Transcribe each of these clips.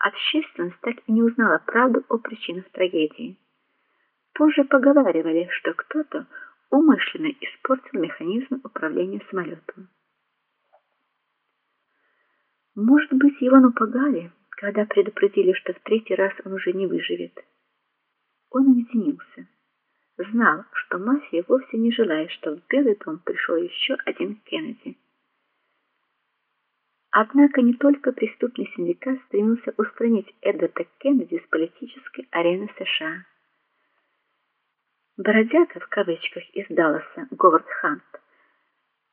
общественность так и не узнала правду о причинах трагедии. Позже поговаривали, что кто-то умышленно испортил механизм управления самолетом. Может быть, его напугали, когда предупредили, что в третий раз он уже не выживет. Он уединился. Знал, что мафия вовсе не желает, чтобы в Белый дом пришел еще один Кеннеди. Однако не только преступный синдикат стремился устранить Эдварда Кеннеди с политической арены США. Бродяга в кавычках из Далласа Говард Хант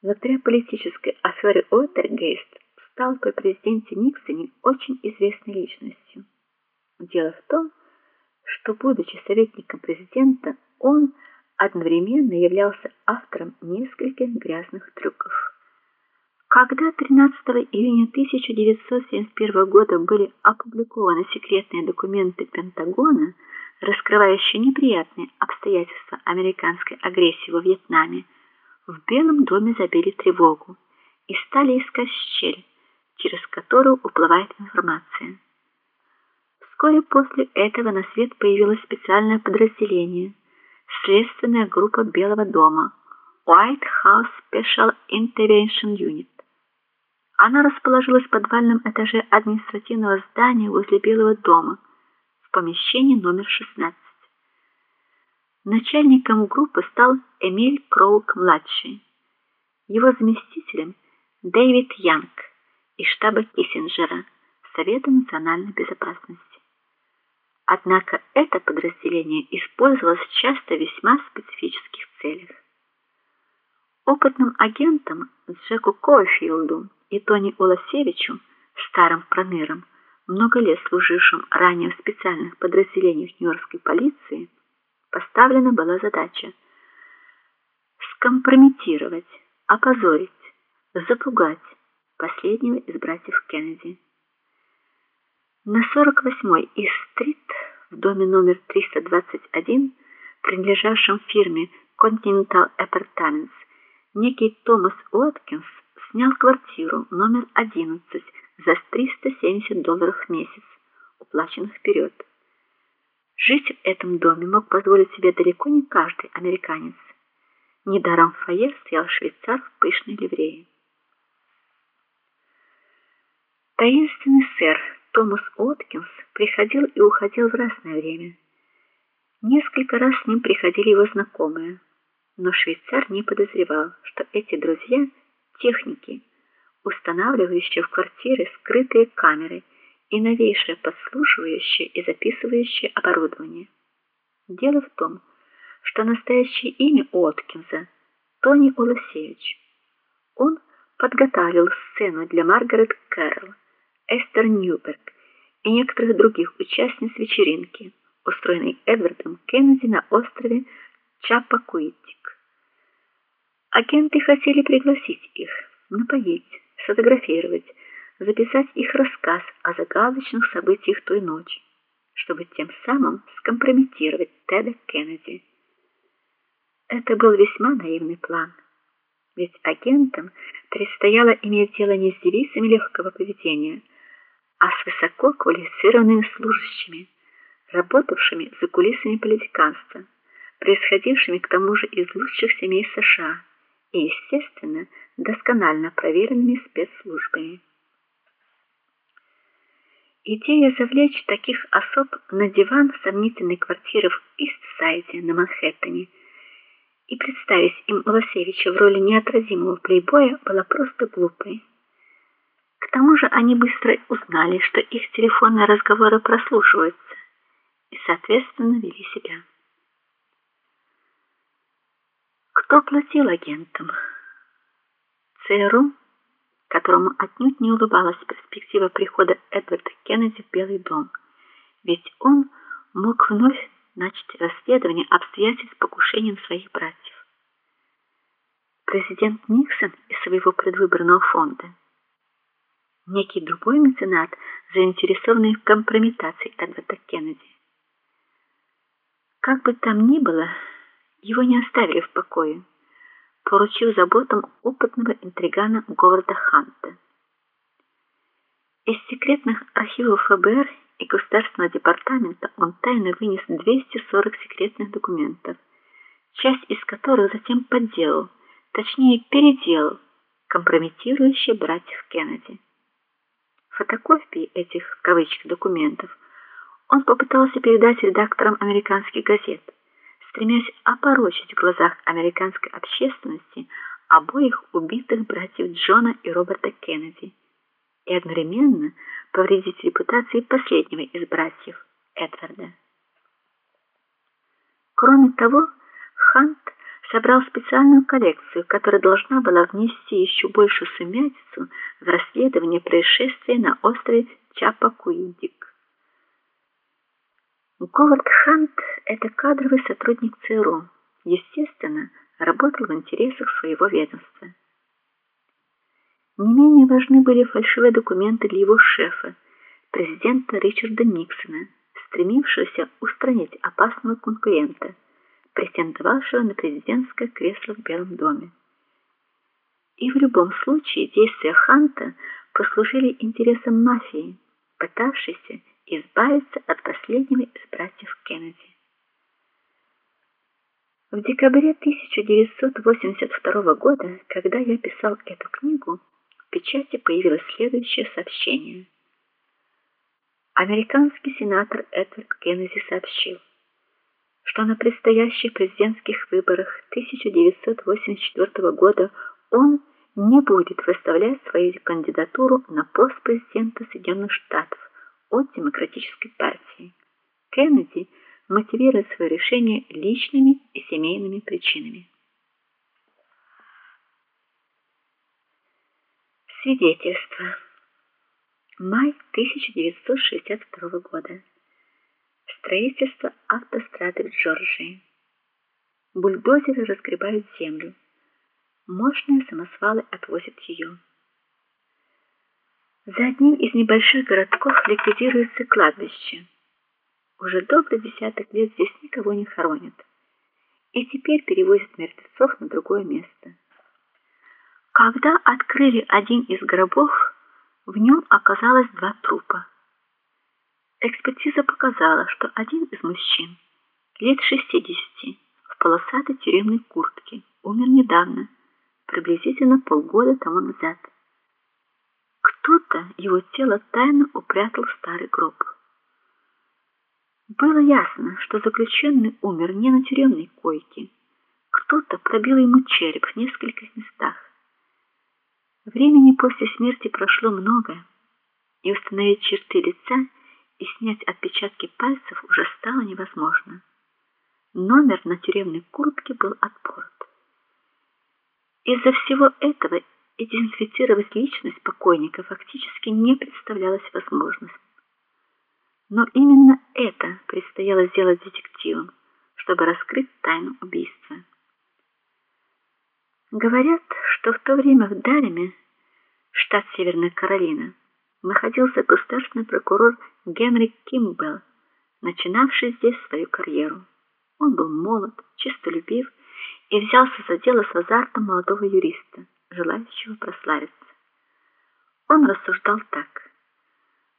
благодаря политической афере Уотергейст стал при президенте Никсоне очень известной личностью. Дело в том, что будучи советником президента, он одновременно являлся автором нескольких грязных трюков. Когда 13 июня 1971 года были опубликованы секретные документы Пентагона, раскрывающие неприятные обстоятельства американской агрессии во Вьетнаме, в Белом доме забили тревогу и стали искать щель, через которую уплывает информация. Вскоре после этого на свет появилось специальное подразделение следственная группа Белого дома White House Special Intervention Unit. Она расположилась в подвальном этаже административного здания возле Белого дома в помещении номер 16. Начальником группы стал Эмиль Кроук-младший. Его заместителем Дэвид Янг из штаба Киссинджера Совета национальной безопасности. Однако это подразделение использовалось часто в весьма специфических целях. Опытным агентам Джеку Кофилду и Тони Уласевичу, старым пронырам, много лет служившим ранее в специальных подразделениях Нью-Йоркской полиции, поставлена была задача скомпрометировать, опозорить, запугать последнего из братьев Кеннеди. На 48-й Ист-стрит в доме номер 321, принадлежавшем фирме Continental Apartments, некий Томас Уоткинс снял квартиру номер 11 за 370 долларов в месяц, уплаченных вперед. Жить в этом доме мог позволить себе далеко не каждый американец. Недаром в фойе стоял швейцар в пышной ливрее. Таинственный сэр Томас Откинс приходил и уходил в разное время. Несколько раз с ним приходили его знакомые, но швейцар не подозревал, что эти друзья техники, устанавливающие в квартиры скрытые камеры и новейшее подслушивающее и записывающее оборудование. Дело в том, что настоящее имя Откинса Тони Олосевич. Он подготовил сцену для Маргарет Кэрролл Эстер Ньюберг и некоторых других участниц вечеринки, устроенной Эдвардом Кеннеди на острове Чапакуитик. Агенты хотели пригласить их, напоить, сфотографировать, записать их рассказ о загадочных событиях той ночи, чтобы тем самым скомпрометировать Теда Кеннеди. Это был весьма наивный план. Ведь агентам предстояло иметь дело не с девицами легкого поведения, а с высоко квалифицированными служащими, работавшими за кулисами политиканства, происходившими к тому же из лучших семей США и, естественно, досконально проверенными спецслужбами. Идея завлечь таких особ на диван сомнительной квартиры в Ист-Сайде на Манхэттене и представить им Лосевича в роли неотразимого плейбоя была просто глупой. К тому же они быстро узнали, что их телефонные разговоры прослушиваются, и, соответственно, вели себя. Кто платил агентам? ЦРУ, которому отнюдь не улыбалась перспектива прихода Эдварда Кеннеди в Белый дом, ведь он мог вновь начать расследование обстоятельств покушения своих братьев. Президент Никсон из своего предвыборного фонда некий другой меценат, заинтересованный в компрометации Эдварда Кеннеди. Как бы там ни было, его не оставили в покое, поручив заботам опытного интригана Говарда Ханта. Из секретных архивов ФБР и Государственного департамента он тайно вынес 240 секретных документов, часть из которых затем подделал, точнее переделал, компрометирующие братьев Кеннеди. Фотокопии этих в кавычках документов он попытался передать редакторам американских газет, стремясь опорочить в глазах американской общественности обоих убитых братьев Джона и Роберта Кеннеди и одновременно повредить репутации последнего из братьев Эдварда. Кроме того, Хант собрал специальную коллекцию, которая должна была внести еще большую сумятицу в расследование происшествия на острове Чапакуидик. Говард Хант это кадровый сотрудник ЦРУ. Естественно, работал в интересах своего ведомства. Не менее важны были фальшивые документы для его шефа, президента Ричарда Никсона, стремившегося устранить опасного конкурента претендовавшего на президентское кресло в Белом доме. И в любом случае действия Ханта послужили интересам мафии, пытавшейся избавиться от последнего из братьев Кеннеди. В декабре 1982 года, когда я писал эту книгу, в печати появилось следующее сообщение. Американский сенатор Эдвард Кеннеди сообщил: что на предстоящих президентских выборах 1984 года он не будет выставлять свою кандидатуру на пост президента Соединенных Штатов от Демократической партии. Кеннеди мотивирует свое решение личными и семейными причинами. Свидетельство. Май 1962 года строительство автострады в Джорджии. Бульдозеры разгребают землю. Мощные самосвалы отвозят ее. За одним из небольших городков ликвидируется кладбище. Уже добрый десяток лет здесь никого не хоронят. И теперь перевозят мертвецов на другое место. Когда открыли один из гробов, в нем оказалось два трупа. Экспертиза показала, что один из мужчин, лет 60, в полосатой тюремной куртке, умер недавно, приблизительно полгода тому назад. Кто-то его тело тайно упрятал в старый гроб. Было ясно, что заключенный умер не на тюремной койке. Кто-то пробил ему череп в нескольких местах. Времени после смерти прошло много, и установить черты лица и снять отпечатки пальцев уже стало невозможно. Номер на тюремной куртке был отпорот. Из-за всего этого идентифицировать личность покойника фактически не представлялось возможным. Но именно это предстояло сделать детективам, чтобы раскрыть тайну убийства. Говорят, что в то время в Далеме, штат Северная Каролина, находился государственный прокурор Генри Кимбелл, начинавший здесь свою карьеру. Он был молод, честолюбив и взялся за дело с азартом молодого юриста, желающего прославиться. Он рассуждал так: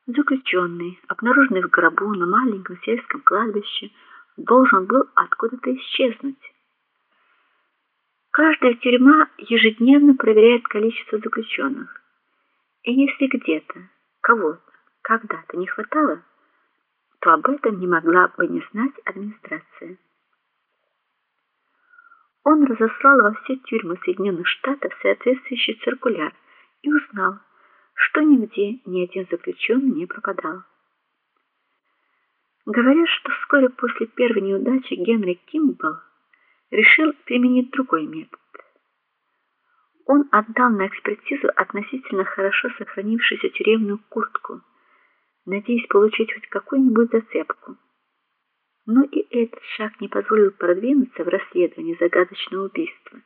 заключенный, обнаруженный в гробу на маленьком сельском кладбище, должен был откуда-то исчезнуть. Каждая тюрьма ежедневно проверяет количество заключенных. И если где-то кого-то когда-то не хватало, то об этом не могла бы не знать администрация. Он разослал во все тюрьмы Соединенных Штатов соответствующий циркуляр и узнал, что нигде ни один заключенный не пропадал. Говорят, что вскоре после первой неудачи Генри Кимбл решил применить другой метод он отдал на экспертизу относительно хорошо сохранившуюся тюремную куртку, надеясь получить хоть какую-нибудь зацепку. Но и этот шаг не позволил продвинуться в расследовании загадочного убийства,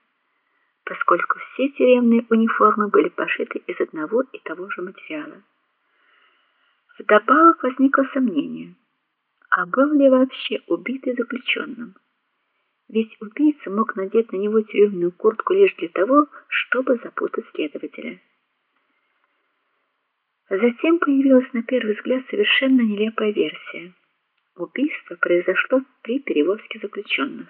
поскольку все тюремные униформы были пошиты из одного и того же материала. Вдобавок возникло сомнение: а был ли вообще убитый заключенным? Ведь убийца мог надеть на него тюремную куртку лишь для того, чтобы запутать следователя. Затем появилась на первый взгляд совершенно нелепая версия. Убийство произошло при перевозке заключенных.